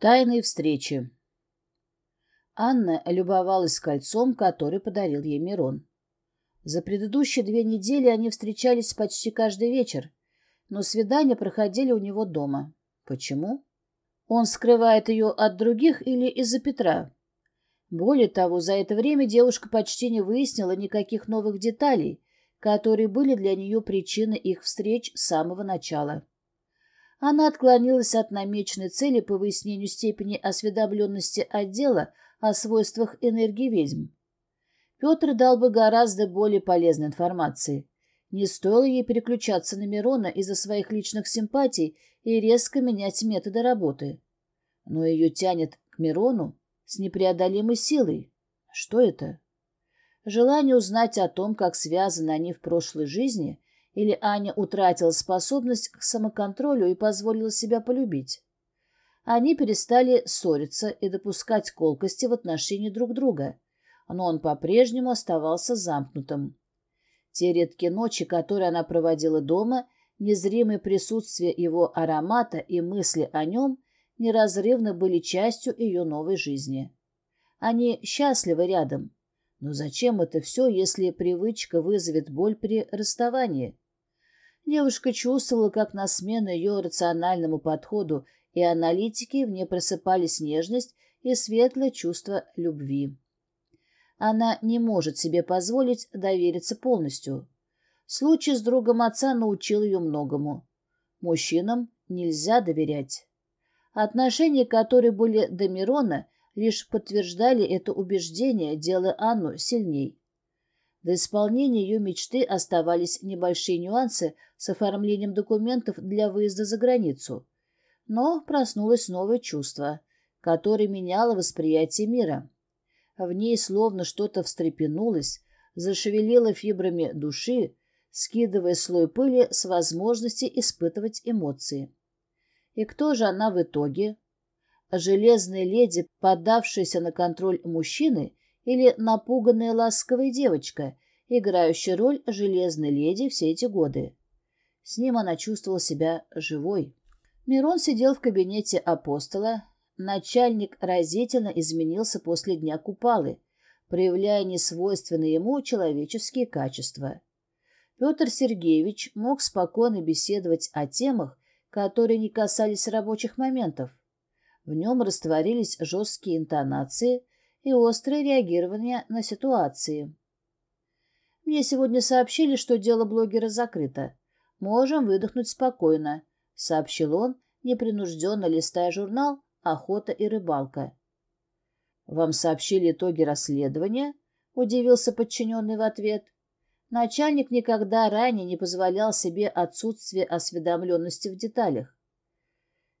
Тайные встречи. Анна любовалась кольцом, который подарил ей Мирон. За предыдущие две недели они встречались почти каждый вечер, но свидания проходили у него дома. Почему? Он скрывает ее от других или из-за Петра? Более того, за это время девушка почти не выяснила никаких новых деталей, которые были для нее причиной их встреч с самого начала. Она отклонилась от намеченной цели по выяснению степени осведомленности отдела о свойствах энергии ведьм. Петр дал бы гораздо более полезной информации. Не стоило ей переключаться на Мирона из-за своих личных симпатий и резко менять методы работы. Но ее тянет к Мирону с непреодолимой силой. Что это? Желание узнать о том, как связаны они в прошлой жизни, или Аня утратила способность к самоконтролю и позволила себя полюбить. Они перестали ссориться и допускать колкости в отношении друг друга, но он по-прежнему оставался замкнутым. Те редкие ночи, которые она проводила дома, незримое присутствие его аромата и мысли о нем неразрывно были частью ее новой жизни. Они счастливы рядом. Но зачем это все, если привычка вызовет боль при расставании? Девушка чувствовала, как на смену ее рациональному подходу и аналитике в ней просыпались нежность и светлое чувство любви. Она не может себе позволить довериться полностью. Случай с другом отца научил ее многому. Мужчинам нельзя доверять. Отношения, которые были до Мирона, лишь подтверждали это убеждение, делая Анну сильней. До исполнения ее мечты оставались небольшие нюансы с оформлением документов для выезда за границу. Но проснулось новое чувство, которое меняло восприятие мира. В ней словно что-то встрепенулось, зашевелило фибрами души, скидывая слой пыли с возможности испытывать эмоции. И кто же она в итоге? Железная леди, поддавшаяся на контроль мужчины, или напуганная ласковая девочка, играющая роль железной леди все эти годы. С ним она чувствовала себя живой. Мирон сидел в кабинете апостола. Начальник разительно изменился после дня Купалы, проявляя несвойственные ему человеческие качества. Петр Сергеевич мог спокойно беседовать о темах, которые не касались рабочих моментов. В нем растворились жесткие интонации, и острое реагирование на ситуации. Мне сегодня сообщили, что дело блогера закрыто. Можем выдохнуть спокойно, — сообщил он, непринужденно листая журнал «Охота и рыбалка». «Вам сообщили итоги расследования?» — удивился подчиненный в ответ. Начальник никогда ранее не позволял себе отсутствие осведомленности в деталях.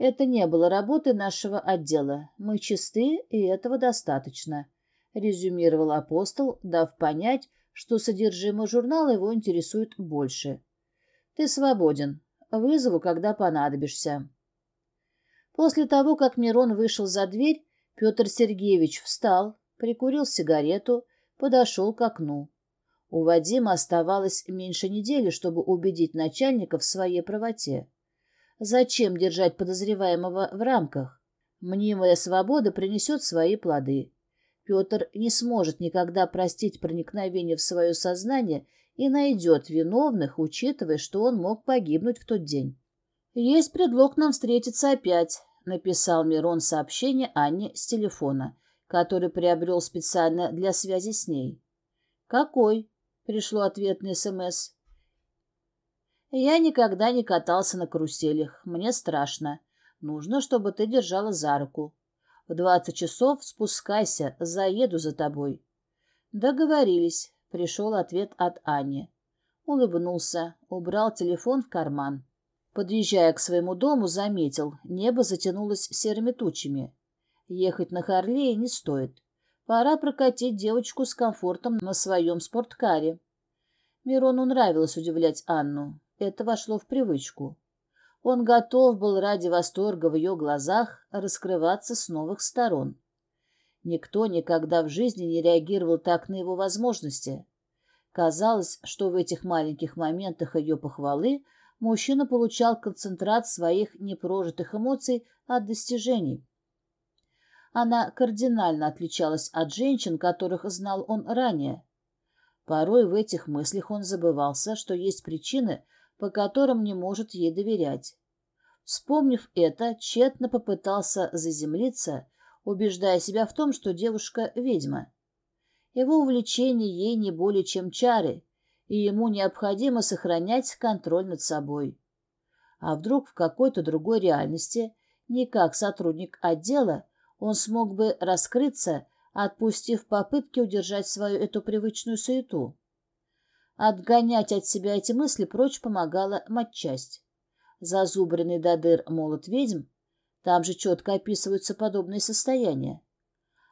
Это не было работы нашего отдела. Мы чисты, и этого достаточно, — резюмировал апостол, дав понять, что содержимое журнала его интересует больше. Ты свободен. Вызову, когда понадобишься. После того, как Мирон вышел за дверь, Петр Сергеевич встал, прикурил сигарету, подошел к окну. У Вадима оставалось меньше недели, чтобы убедить начальника в своей правоте. Зачем держать подозреваемого в рамках? Мнимая свобода принесет свои плоды. Петр не сможет никогда простить проникновение в свое сознание и найдет виновных, учитывая, что он мог погибнуть в тот день. «Есть предлог нам встретиться опять», — написал Мирон сообщение Анне с телефона, который приобрел специально для связи с ней. «Какой?» — пришло ответный СМС. Я никогда не катался на каруселях. Мне страшно. Нужно, чтобы ты держала за руку. В двадцать часов спускайся, заеду за тобой. Договорились. Пришел ответ от Ани. Улыбнулся, убрал телефон в карман. Подъезжая к своему дому, заметил, небо затянулось серыми тучами. Ехать на Харлее не стоит. Пора прокатить девочку с комфортом на своем спорткаре. Мирону нравилось удивлять Анну. Это вошло в привычку. Он готов был ради восторга в ее глазах раскрываться с новых сторон. Никто никогда в жизни не реагировал так на его возможности. Казалось, что в этих маленьких моментах ее похвалы мужчина получал концентрат своих непрожитых эмоций от достижений. Она кардинально отличалась от женщин, которых знал он ранее. Порой в этих мыслях он забывался, что есть причины, по которым не может ей доверять. Вспомнив это, тщетно попытался заземлиться, убеждая себя в том, что девушка — ведьма. Его увлечение ей не более чем чары, и ему необходимо сохранять контроль над собой. А вдруг в какой-то другой реальности, не как сотрудник отдела, он смог бы раскрыться, отпустив попытки удержать свою эту привычную суету. Отгонять от себя эти мысли прочь помогала матчасть. Зазубренный до дыр молот ведьм, там же четко описываются подобные состояния.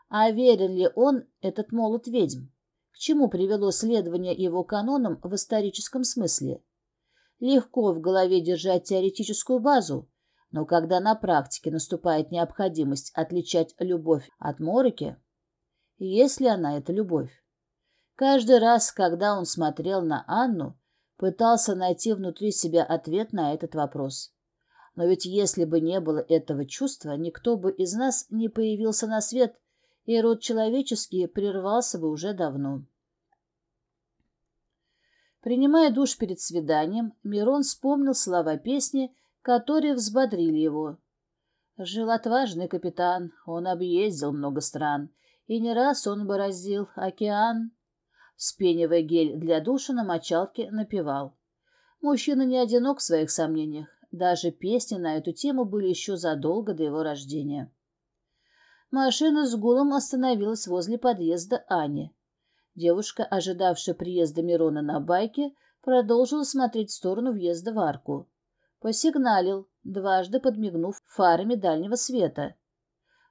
А верен ли он, этот молот ведьм? К чему привело следование его канонам в историческом смысле? Легко в голове держать теоретическую базу, но когда на практике наступает необходимость отличать любовь от мороки, есть ли она эта любовь? Каждый раз, когда он смотрел на Анну, пытался найти внутри себя ответ на этот вопрос. Но ведь если бы не было этого чувства, никто бы из нас не появился на свет, и род человеческий прервался бы уже давно. Принимая душ перед свиданием, Мирон вспомнил слова песни, которые взбодрили его. Жил отважный капитан, он объездил много стран, и не раз он бороздил океан. Спенивая гель для душа на мочалке, напевал. Мужчина не одинок в своих сомнениях. Даже песни на эту тему были еще задолго до его рождения. Машина с гулом остановилась возле подъезда Ани. Девушка, ожидавшая приезда Мирона на байке, продолжила смотреть в сторону въезда в арку. Посигналил, дважды подмигнув фарами дальнего света.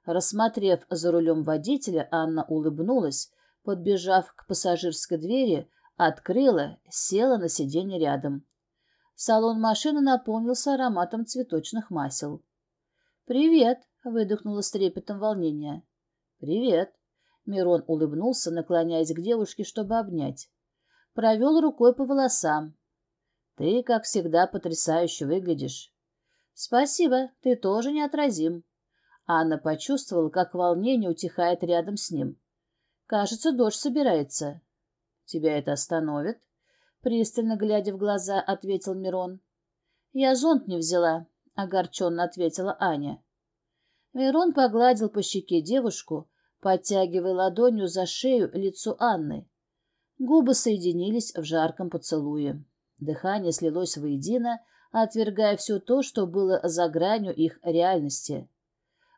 Рассмотрев за рулем водителя, Анна улыбнулась, подбежав к пассажирской двери, открыла, села на сиденье рядом. Салон машины наполнился ароматом цветочных масел. «Привет!» — выдохнула с трепетом волнения. «Привет!» — Мирон улыбнулся, наклоняясь к девушке, чтобы обнять. Провел рукой по волосам. «Ты, как всегда, потрясающе выглядишь». «Спасибо, ты тоже неотразим». Анна почувствовала, как волнение утихает рядом с ним. Кажется, дождь собирается. Тебя это остановит? Пристально глядя в глаза, ответил Мирон. Я зонт не взяла, огорченно ответила Аня. Мирон погладил по щеке девушку, подтягивая ладонью за шею лицо Анны. Губы соединились в жарком поцелуе. Дыхание слилось воедино, отвергая все то, что было за гранью их реальности.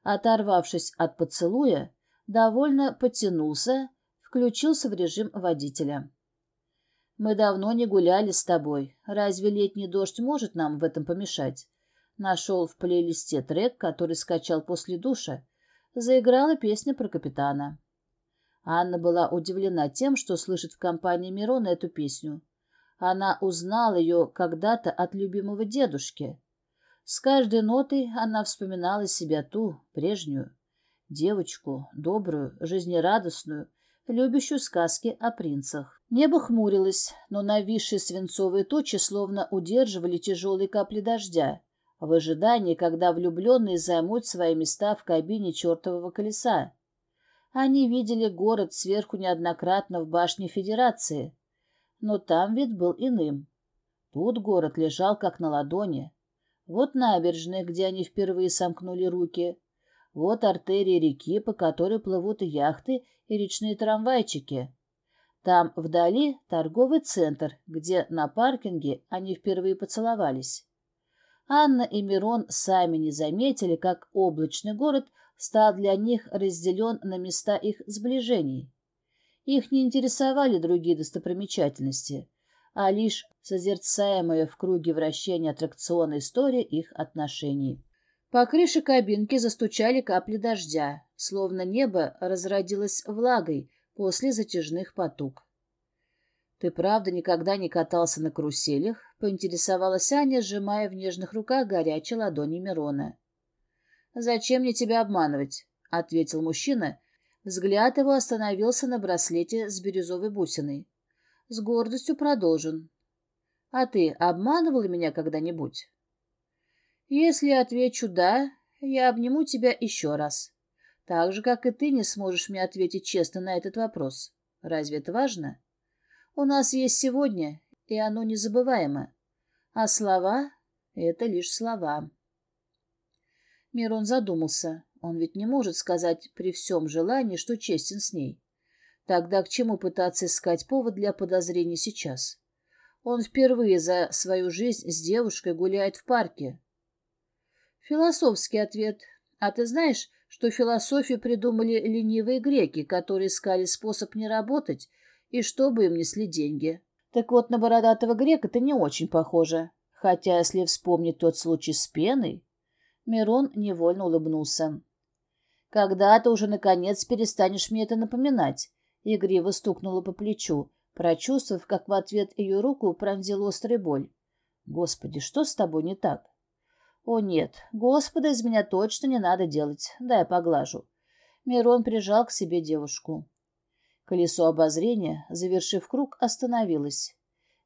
Оторвавшись от поцелуя, довольно потянулся, включился в режим водителя. «Мы давно не гуляли с тобой. Разве летний дождь может нам в этом помешать?» Нашел в плейлисте трек, который скачал после душа. Заиграла песня про капитана. Анна была удивлена тем, что слышит в компании Мирона эту песню. Она узнала ее когда-то от любимого дедушки. С каждой нотой она вспоминала себя ту, прежнюю девочку, добрую, жизнерадостную, любящую сказки о принцах. Небо хмурилось, но нависшие свинцовые тучи словно удерживали тяжелые капли дождя, в ожидании, когда влюбленные займут свои места в кабине чертового колеса. Они видели город сверху неоднократно в башне Федерации, но там вид был иным. Тут город лежал как на ладони. Вот набережная, где они впервые сомкнули руки — вот артерии реки, по которой плывут яхты и речные трамвайчики. Там вдали торговый центр, где на паркинге они впервые поцеловались. Анна и Мирон сами не заметили, как облачный город стал для них разделен на места их сближений. Их не интересовали другие достопримечательности, а лишь созерцаемая в круге вращения аттракциона история их отношений. По крыше кабинки застучали капли дождя, словно небо разродилось влагой после затяжных потуг. «Ты правда никогда не катался на каруселях?» — поинтересовалась Аня, сжимая в нежных руках горячие ладони Мирона. «Зачем мне тебя обманывать?» — ответил мужчина. Взгляд его остановился на браслете с бирюзовой бусиной. С гордостью продолжен. «А ты обманывала меня когда-нибудь?» Если отвечу «да», я обниму тебя еще раз. Так же, как и ты не сможешь мне ответить честно на этот вопрос. Разве это важно? У нас есть сегодня, и оно незабываемо. А слова — это лишь слова. Мирон задумался. Он ведь не может сказать при всем желании, что честен с ней. Тогда к чему пытаться искать повод для подозрений сейчас? Он впервые за свою жизнь с девушкой гуляет в парке. Философский ответ. А ты знаешь, что философию придумали ленивые греки, которые искали способ не работать и чтобы им несли деньги? Так вот, на бородатого грека это не очень похоже. Хотя, если вспомнить тот случай с пеной... Мирон невольно улыбнулся. «Когда ты уже, наконец, перестанешь мне это напоминать?» Игриво стукнула по плечу, прочувствовав, как в ответ ее руку пронзила острая боль. «Господи, что с тобой не так?» «О, нет, Господа из меня точно не надо делать. Дай поглажу». Мирон прижал к себе девушку. Колесо обозрения, завершив круг, остановилось.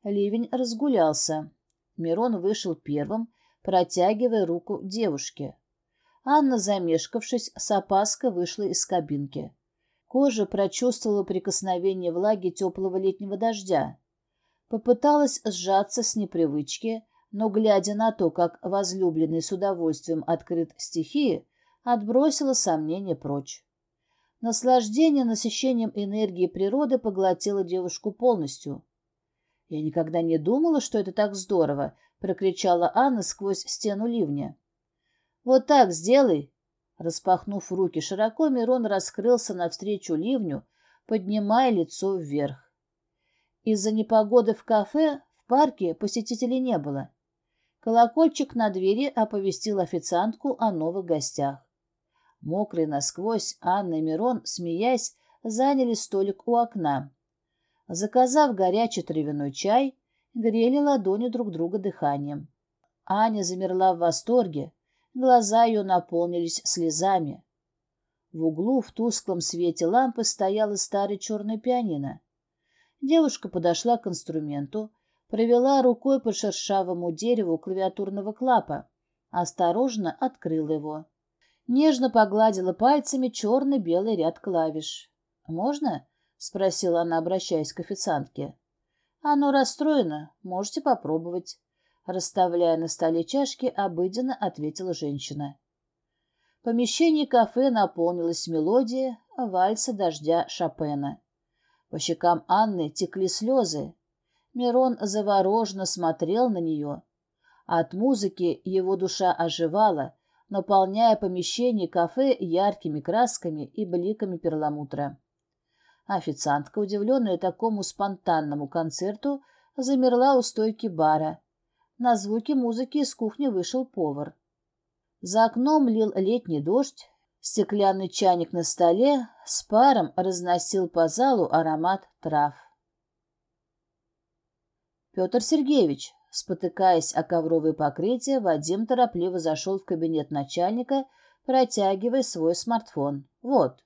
Ливень разгулялся. Мирон вышел первым, протягивая руку девушке. Анна, замешкавшись, с опаской вышла из кабинки. Кожа прочувствовала прикосновение влаги теплого летнего дождя. Попыталась сжаться с непривычки, но, глядя на то, как возлюбленный с удовольствием открыт стихии, отбросила сомнения прочь. Наслаждение насыщением энергии природы поглотило девушку полностью. «Я никогда не думала, что это так здорово!» — прокричала Анна сквозь стену ливня. «Вот так сделай!» Распахнув руки широко, Мирон раскрылся навстречу ливню, поднимая лицо вверх. Из-за непогоды в кафе в парке посетителей не было. Колокольчик на двери оповестил официантку о новых гостях. Мокрый насквозь, Анна и Мирон, смеясь, заняли столик у окна. Заказав горячий травяной чай, грели ладони друг друга дыханием. Аня замерла в восторге, глаза ее наполнились слезами. В углу в тусклом свете лампы стояла старый черный пианино. Девушка подошла к инструменту, провела рукой по шершавому дереву клавиатурного клапа, осторожно открыла его. Нежно погладила пальцами черно-белый ряд клавиш. «Можно?» — спросила она, обращаясь к официантке. «Оно расстроено. Можете попробовать». Расставляя на столе чашки, обыденно ответила женщина. Помещение кафе наполнилось мелодией вальса дождя Шопена. По щекам Анны текли слезы. Мирон завороженно смотрел на нее. От музыки его душа оживала, наполняя помещение кафе яркими красками и бликами перламутра. Официантка, удивленная такому спонтанному концерту, замерла у стойки бара. На звуки музыки из кухни вышел повар. За окном лил летний дождь, стеклянный чайник на столе с паром разносил по залу аромат трав. Петр Сергеевич, спотыкаясь о ковровое покрытие, Вадим торопливо зашел в кабинет начальника, протягивая свой смартфон. Вот.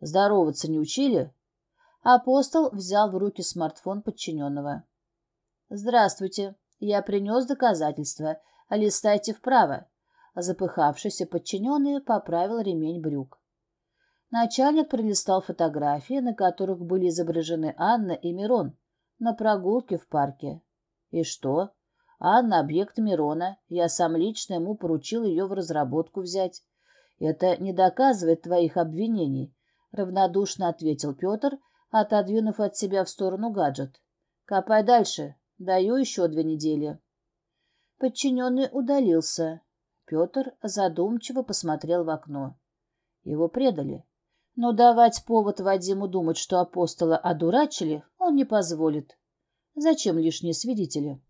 Здороваться не учили? Апостол взял в руки смартфон подчиненного. «Здравствуйте. Я принес доказательства. Листайте вправо». Запыхавшийся подчиненный поправил ремень брюк. Начальник пролистал фотографии, на которых были изображены Анна и Мирон на прогулке в парке. И что? Анна — объект Мирона. Я сам лично ему поручил ее в разработку взять. Это не доказывает твоих обвинений, — равнодушно ответил Петр, отодвинув от себя в сторону гаджет. Копай дальше. Даю еще две недели. Подчиненный удалился. Петр задумчиво посмотрел в окно. Его предали. Но давать повод Вадиму думать, что апостола одурачили, он не позволит. Зачем лишние свидетели?